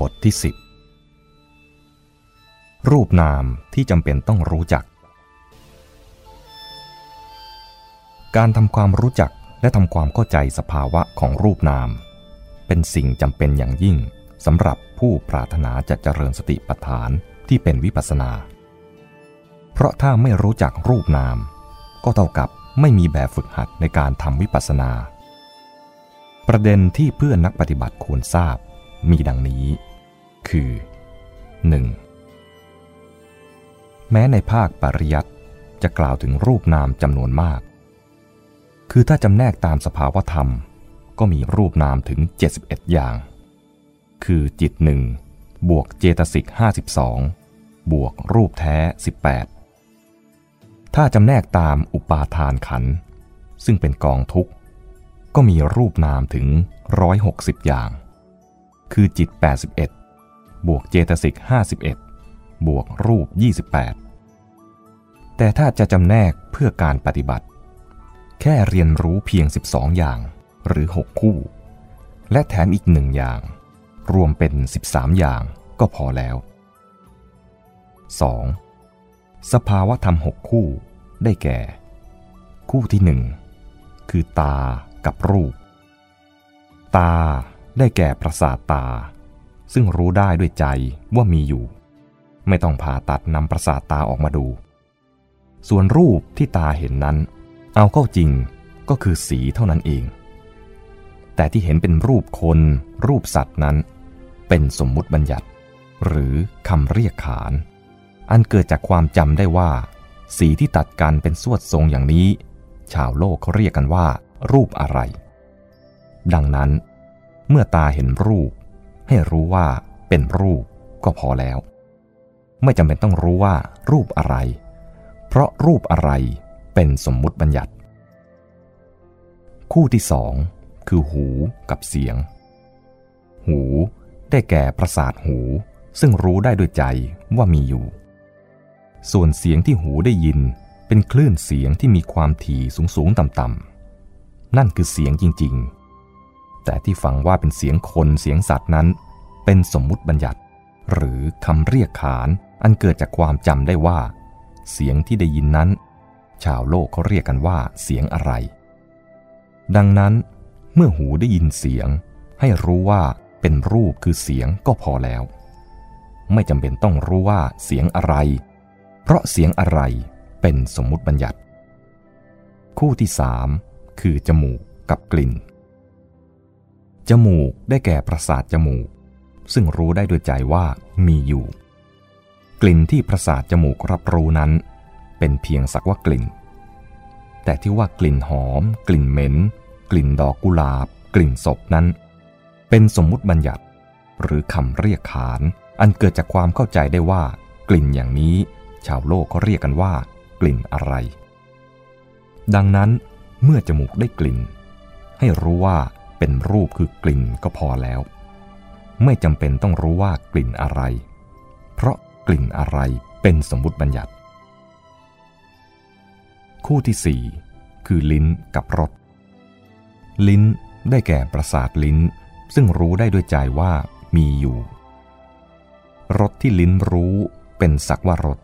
บทที่สิบรูปนามที่จำเป็นต้องรู้จัก การทำความรู้จักและทำความเข้าใจสภาวะของรูปนาม เป็นสิ่งจำเป็นอย่างยิ่งสำหรับผู้ปรารถนาจะเจริญสติปัฏฐานที่เป็นวิปัสนา เพราะถ้าไม่รู้จักรูปนาม ก็เท่ากับไม่มีแบบฝึกหัดในการทำวิปัสสนา ประเด็นที่เพื่อนนักปฏิบัติควรทราบมีดังนี้ คือ 1. แม้ในภาคปริยัติจะกล่าวถึงรูปนามจำนวนมาก คือถ้าจำแนกตามสภาวธรรม ก็มีรูปนามถึง 71 อย่าง คือจิตหนึ่งบวกเจตสิก 52 บวกรูปแท้ 18 ถ้าจำแนกตามอุปาทานขัน ซึ่งเป็นกองทุกข์ ก็มีรูปนามถึง 160 อย่าง คือจิต 81 บวกเจตสิก51 บวกรูป 28 แต่ถ้าจะจำแนกเพื่อการปฏิบัติ แค่เรียนรู้เพียง 12 อย่างหรือ 6 คู่ และแถมอีกหนึ่งอย่าง รวมเป็น 13 อย่างก็พอแล้ว 2. สภาวะธรรม 6 คู่ได้แก่ คู่ที่ 1 คือตากับรูป ตาได้แก่ประสาทตา ซึ่งรู้ได้ด้วยใจว่ามีอยู่ ไม่ต้องผ่าตัดนำประสาทตาออกมาดู ส่วนรูปที่ตาเห็นนั้น เอาเข้าจริงก็คือสีเท่านั้นเอง แต่ที่เห็นเป็นรูปคน รูปสัตว์นั้น เป็นสมมุติบัญญัติ หรือคำเรียกขาน อันเกิดจากความจำได้ว่า สีที่ตัดกันเป็นสวดทรงอย่างนี้ ชาวโลกเขาเรียกกันว่า รูปอะไร ดังนั้น เมื่อตาเห็นรูป ให้รู้ว่าเป็นรูปก็พอแล้ว ไม่จำเป็นต้องรู้ว่ารูปอะไร เพราะรูปอะไรเป็นสมมุติบัญญัติ คู่ที่สองคือหูกับเสียง หูได้แก่ประสาทหูซึ่งรู้ได้ด้วยใจว่ามีอยู่ ส่วนเสียงที่หูได้ยินเป็นคลื่นเสียงที่มีความถี่สูงสูงต่ำต่ำนั่นคือเสียงจริงๆ แต่ที่ฟังว่าเป็นเสียงคนเสียงสัตว์นั้น เป็นสมมุติบัญญัติ หรือคำเรียกขานอันเกิดจากความจำได้ว่า เสียงที่ได้ยินนั้น ชาวโลกเขาเรียกกันว่าเสียงอะไร ดังนั้น เมื่อหูได้ยินเสียง ให้รู้ว่าเป็นรูปคือเสียงก็พอแล้ว ไม่จำเป็นต้องรู้ว่าเสียงอะไร เพราะเสียงอะไรเป็นสมมุติบัญญัติ คู่ที่สามคือจมูกกับกลิ่น จมูกได้แก่ประสาทจมูก ซึ่งรู้ได้ด้วยใจว่ามีอยู่ กลิ่นที่ประสาทจมูกรับรู้นั้น เป็นเพียงสักว่ากลิ่น แต่ที่ว่ากลิ่นหอม กลิ่นเหม็น กลิ่นดอกกุหลาบ กลิ่นศพนั้น เป็นสมมุติบัญญัติ หรือคำเรียกขาน อันเกิดจากความเข้าใจได้ว่า กลิ่นอย่างนี้ ชาวโลกเขาเรียกกันว่า กลิ่นอะไร ดังนั้นเมื่อจมูกได้กลิ่น ให้รู้ว่า เป็นรูปคือกลิ่นก็พอแล้ว ไม่จำเป็นต้องรู้ว่ากลิ่นอะไร เพราะกลิ่นอะไรเป็นสมมุติบัญญัติ คู่ที่ 4 คือลิ้นกับรสลิ้นได้แก่ประสาทลิ้น ซึ่งรู้ได้ด้วยใจว่ามีอยู่รสที่ลิ้นรู้เป็นสักว่ารส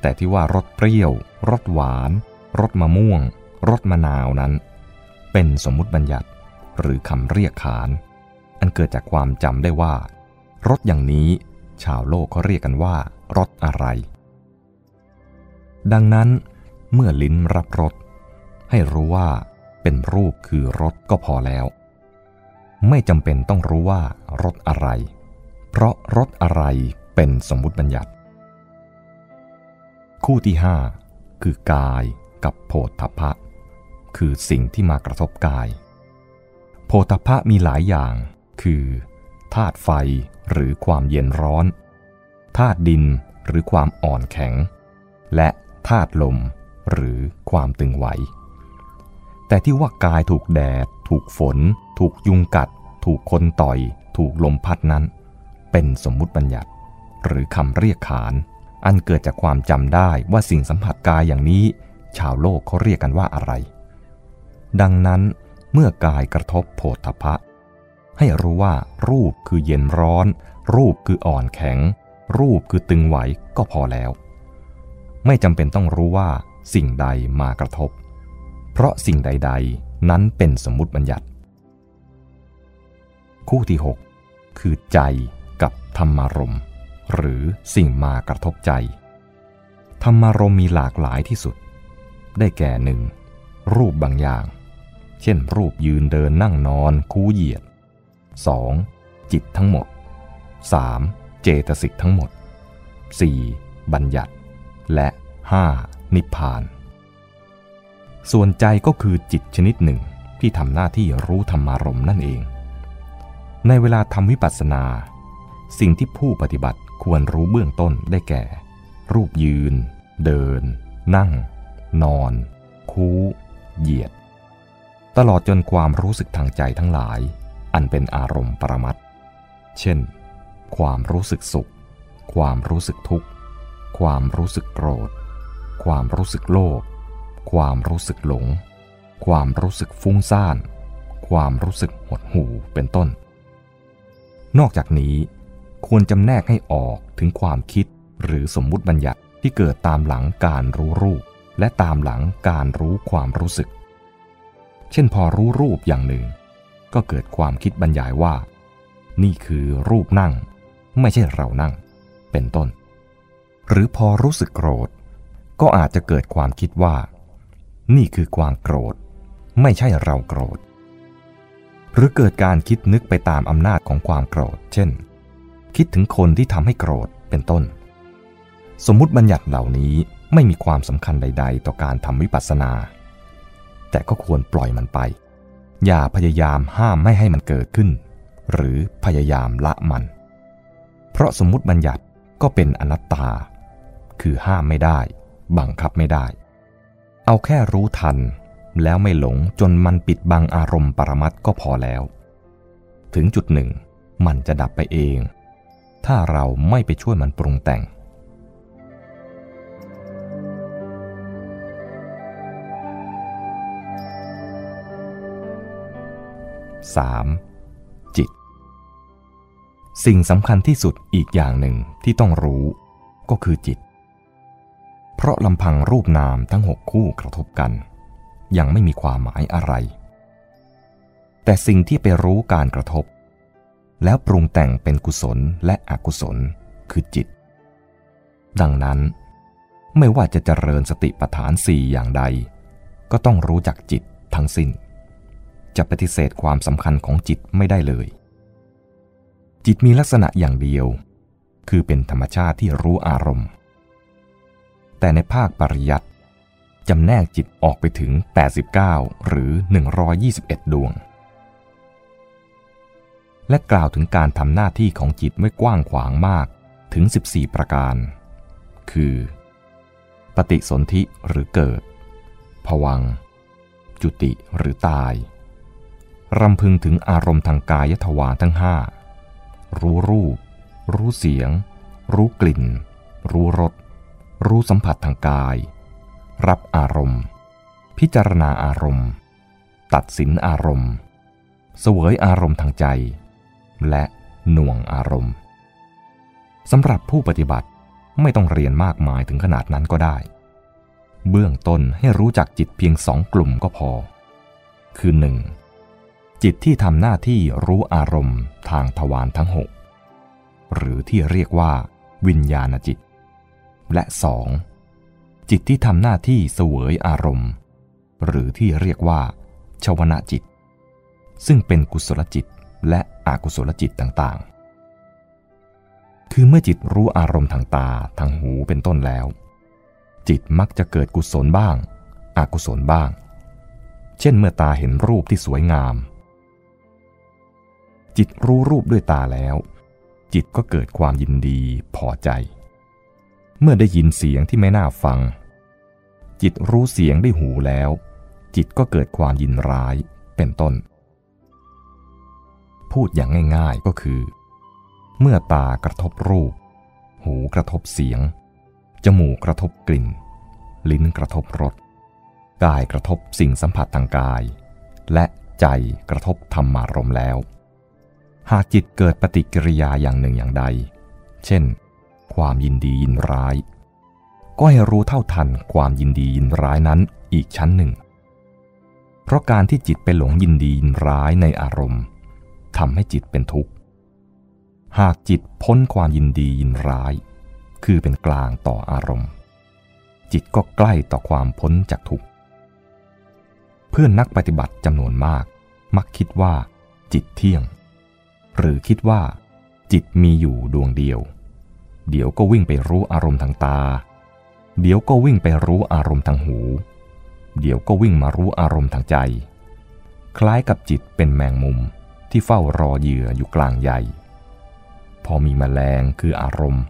แต่ที่ว่ารสเปรี้ยว รสหวาน รสมะม่วง รสมะนาวนั้น เป็นสมมุติบัญญัติหรือคำเรียกขาน อันเกิดจากความจำได้ว่า รถอย่างนี้ชาวโลกเขาเรียกกันว่า รถอะไร ดังนั้น เมื่อลิ้นรับรสให้รู้ว่า เป็นรูปคือรถก็พอแล้ว ไม่จำเป็นต้องรู้ว่ารถอะไร เพราะรถอะไรเป็นสมมุติบัญญัติ คู่ที่ห้าคือกายกับโพธพะ คือสิ่งที่มากระทบกาย โพธพะมีหลายอย่าง คือธาตุไฟหรือความเย็นร้อน ธาตุดินหรือความอ่อนแข็ง และธาตุลมหรือความตึงไหว แต่ที่ว่ากายถูกแดด ถูกฝน ถูกยุงกัด ถูกคนต่อย ถูกลมพัดนั้น เป็นสมมุติบัญญัติ หรือคำเรียกขาน อันเกิดจากความจำได้ว่าสิ่งสัมผัสกายอย่างนี้ ชาวโลกเขาเรียกกันว่าอะไร ดังนั้นเมื่อกายกระทบโผฏฐพะให้รู้ว่ารูปคือเย็นร้อน รูปคืออ่อนแข็ง รูปคือตึงไหวก็พอแล้ว ไม่จำเป็นต้องรู้ว่าสิ่งใดมากระทบ เพราะสิ่งใด ๆ นั้นเป็นสมมติบัญญัติ คู่ที่ 6 คือใจกับธรรมารมหรือสิ่งมากระทบใจ ธรรมารมมีหลากหลายที่สุด ได้แก่หนึ่งรูปบางอย่าง เช่นรูปยืนเดินนั่งนอนคูเหยียด 2. จิตทั้งหมด 3. เจตสิกทั้งหมด 4. บัญญัติ และ 5. นิพพาน ส่วนใจก็คือจิตชนิดหนึ่งที่ทำหน้าที่รู้ธรรมารมณ์นั่นเอง ในเวลาทำวิปัสสนา สิ่งที่ผู้ปฏิบัติควรรู้เบื้องต้นได้แก่ รูปยืน เดิน นั่ง นอน คูเหยียด ตลอดจนความรู้สึกทางใจทั้งหลาย อันเป็นอารมณ์ปรมัตเช่น ความรู้สึกสุข ความรู้สึกทุกข์ ความรู้สึกโกรธ ความรู้สึกโลภ ความรู้สึกหลง ความรู้สึกฟุ้งซ่าน ความรู้สึกหดหู่ เป็นต้น นอกจากนี้ ควรจำแนกให้ออกถึงความคิดหรือสมมุติบัญญัติที่เกิดตามหลังการรู้รูป และตามหลังการรู้ความรู้สึก เช่นพอรู้รูปอย่างหนึ่ง ก็เกิดความคิดบรรยายว่า นี่คือรูปนั่ง ไม่ใช่เรานั่ง เป็นต้น หรือพอรู้สึกโกรธ ก็อาจจะเกิดความคิดว่า นี่คือความโกรธ ไม่ใช่เราโกรธ หรือเกิดการคิดนึกไปตามอำนาจของความโกรธ เช่น คิดถึงคนที่ทำให้โกรธเป็นต้น สมมุติบัญญัติเหล่านี้ไม่มีความสำคัญใด ๆ ต่อการทำวิปัสสนา แต่ก็ควรปล่อยมันไป อย่าพยายามห้ามไม่ให้มันเกิดขึ้น หรือพยายามละมัน เพราะสมมุติบัญญัติก็เป็นอนัตตา คือห้ามไม่ได้ บังคับไม่ได้ เอาแค่รู้ทัน แล้วไม่หลงจนมันปิดบังอารมณ์ปรมัตก็พอแล้ว ถึงจุดหนึ่ง มันจะดับไปเอง ถ้าเราไม่ไปช่วยมันปรุงแต่ง 3. จิต สิ่งสำคัญที่สุดอีกอย่างหนึ่งที่ต้องรู้ก็คือจิต เพราะลำพังรูปนามทั้งหกคู่กระทบกัน ยังไม่มีความหมายอะไร แต่สิ่งที่ไปรู้การกระทบ แล้วปรุงแต่งเป็นกุศลและอกุศลคือจิต ดังนั้น ไม่ว่าจะเจริญสติปัฏฐานสี่อย่างใด ก็ต้องรู้จักจิตทั้งสิ้น จะปฏิเสธความสำคัญของจิตไม่ได้เลย จิตมีลักษณะอย่างเดียว คือเป็นธรรมชาติที่รู้อารมณ์ แต่ในภาคปริยัติจำแนกจิตออกไปถึง 89 หรือ 121 ดวง และกล่าวถึงการทำหน้าที่ของจิตไว้กว้างขวางมากถึง 14 ประการ คือ ปฏิสนธิหรือเกิด ผวัง จุติหรือตาย รำพึงถึงอารมณ์ทางกายทวารทั้งห้ารู้รูป รู้เสียง รู้กลิ่น รู้รส รู้สัมผัสทางกาย รับอารมณ์ พิจารณาอารมณ์ ตัดสินอารมณ์ เสวยอารมณ์ทางใจ และหน่วงอารมณ์สำหรับผู้ปฏิบัติไม่ต้องเรียนมากมายถึงขนาดนั้นก็ได้ เบื้องต้นให้รู้จักจิตเพียงสองกลุ่มก็พอ คือหนึ่ง จิตที่ทำหน้าที่รู้อารมณ์ทางทวารทั้งหกหรือที่เรียกว่า วิญญาณจิต และสองจิตที่ทำหน้าที่เสวยอารมณ์ หรือที่เรียกว่า ชวนะจิต ซึ่งเป็นกุศลจิตและอกุศลจิตต่างๆ คือเมื่อจิตรู้อารมณ์ทางตาทางหูเป็นต้นแล้ว จิตมักจะเกิดกุศลบ้าง อกุศลบ้าง เช่นเมื่อตาเห็นรูปที่สวยงาม จิตรู้รูปด้วยตาแล้ว จิตก็เกิดความยินดีพอใจ เมื่อได้ยินเสียงที่ไม่น่าฟัง จิตรู้เสียงได้หูแล้ว จิตก็เกิดความยินร้ายเป็นต้น พูดอย่างง่ายๆก็คือ เมื่อตากระทบรูป หูกระทบเสียง จมูกกระทบกลิ่น ลิ้นกระทบรสกายกระทบสิ่งสัมผัสทางกาย และใจกระทบธรรมารมแล้ว หากจิตเกิดปฏิกิริยาอย่างหนึ่งอย่างใด เช่น ความยินดียินร้าย ก็ให้รู้เท่าทันความยินดียินร้ายนั้นอีกชั้นหนึ่ง เพราะการที่จิตไปหลงยินดียินร้ายในอารมณ์ทำให้จิตเป็นทุกข์ หากจิตพ้นความยินดียินร้าย คือเป็นกลางต่ออารมณ์ จิตก็ใกล้ต่อความพ้นจากทุกข์ เพื่อนนักปฏิบัติจำนวนมาก มักคิดว่า จิตเที่ยง หรือคิดว่า จิตมีอยู่ดวงเดียว เดี๋ยวก็วิ่งไปรู้อารมณ์ทางตา เดี๋ยวก็วิ่งไปรู้อารมณ์ทางหู เดี๋ยวก็วิ่งมารู้อารมณ์ทางใจ คล้ายกับจิตเป็นแมงมุมที่เฝ้ารอเหยื่ออยู่กลางใหญ่ พอมีแมลงคืออารมณ์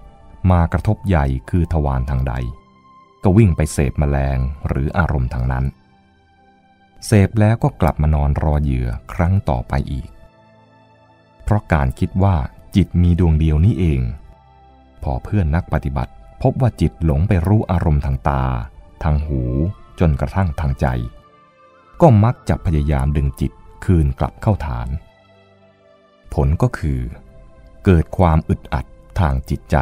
มากระทบใหญ่คือทวารทางใด ก็วิ่งไปเสพแมลงหรืออารมณ์ทางนั้น เสพแล้วก็กลับมานอนรอเหยื่อครั้งต่อไปอีก เพราะการคิดว่าจิตมีดวงเดียวนี้เอง พอเพื่อนนักปฏิบัติ พบว่าจิตหลงไปรู้อารมณ์ทางตา ทางหูจนกระทั่งทางใจ ก็มักจะพยายามดึงจิตคืนกลับเข้าฐาน ผลก็คือ เกิดความอึดอัดทางจิตใจ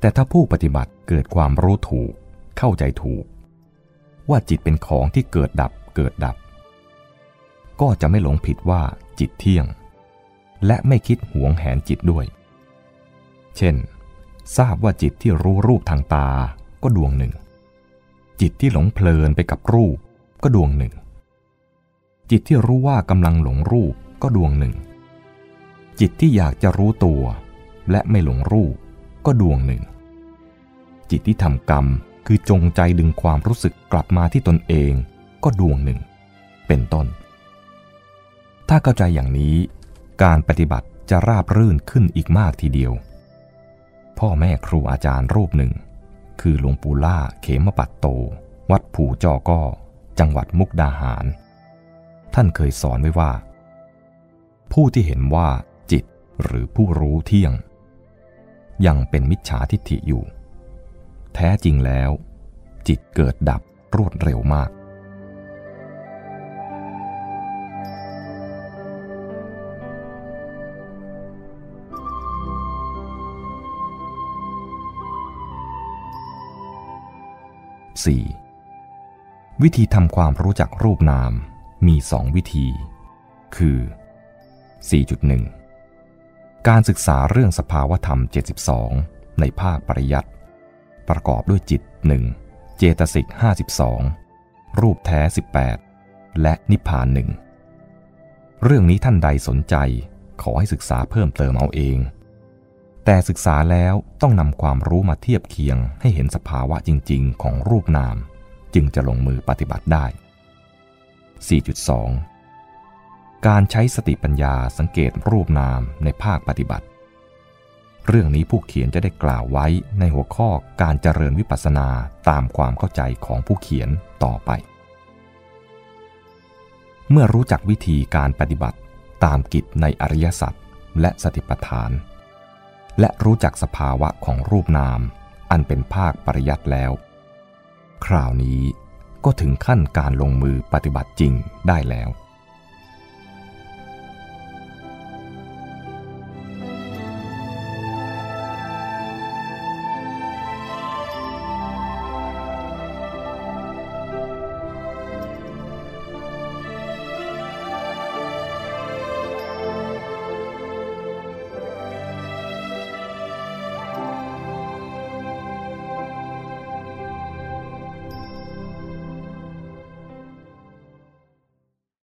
แต่ถ้าผู้ปฏิบัติเกิดความรู้ถูก เข้าใจถูก ว่าจิตเป็นของที่เกิดดับเกิดดับ ก็จะไม่หลงผิดว่าจิตเที่ยง และไม่คิดหวงแหนจิตด้วย เช่น ทราบว่าจิตที่รู้รูปทางตาก็ดวงหนึ่ง จิตที่หลงเพลินไปกับรูปก็ดวงหนึ่ง จิตที่รู้ว่ากำลังหลงรูปก็ดวงหนึ่ง จิตที่อยากจะรู้ตัว และไม่หลงรูปก็ดวงหนึ่ง จิตที่ทำกรรมคือจงใจดึงความรู้สึกกลับมาที่ตนเองก็ดวงหนึ่ง เป็นต้น ถ้าเข้าใจอย่างนี้ การปฏิบัติจะราบรื่นขึ้นอีกมากทีเดียว พ่อแม่ครูอาจารย์รูปหนึ่ง คือหลวงปู่ล่าเขมปัตโต วัดผู่จอก้อจังหวัดมุกดาหาร ท่านเคยสอนไว้ว่า ผู้ที่เห็นว่าจิตหรือผู้รู้เที่ยง ยังเป็นมิจฉาทิฏฐิอยู่ แท้จริงแล้ว จิตเกิดดับรวดเร็วมาก 4. วิธีทำความรู้จักรูปนามมีสองวิธี คือ 4.1 การศึกษาเรื่องสภาวธรรม 72 ในภาคปริยัติประกอบด้วยจิต 1 เจตสิก 52 รูปแท้ 18 และนิพพานหนึ่งเรื่องนี้ท่านใดสนใจขอให้ศึกษาเพิ่มเติมเอาเอง แต่ศึกษาแล้วต้องนำความรู้มาเทียบเคียงให้เห็นสภาวะจริง ๆ ของรูปนาม จึงจะลงมือปฏิบัติได้ 4.2 การใช้สติปัญญาสังเกตรูปนามในภาคปฏิบัติ เรื่องนี้ผู้เขียนจะได้กล่าวไว้ในหัวข้อการเจริญวิปัสสนาตามความเข้าใจของผู้เขียนต่อไป เมื่อรู้จักวิธีการปฏิบัติตามกิจในอริยสัจและสติปัฏฐาน และรู้จักสภาวะของรูปนาม อันเป็นภาคปริยัติแล้ว คราวนี้ก็ถึงขั้นการลงมือปฏิบัติจริงได้แล้ว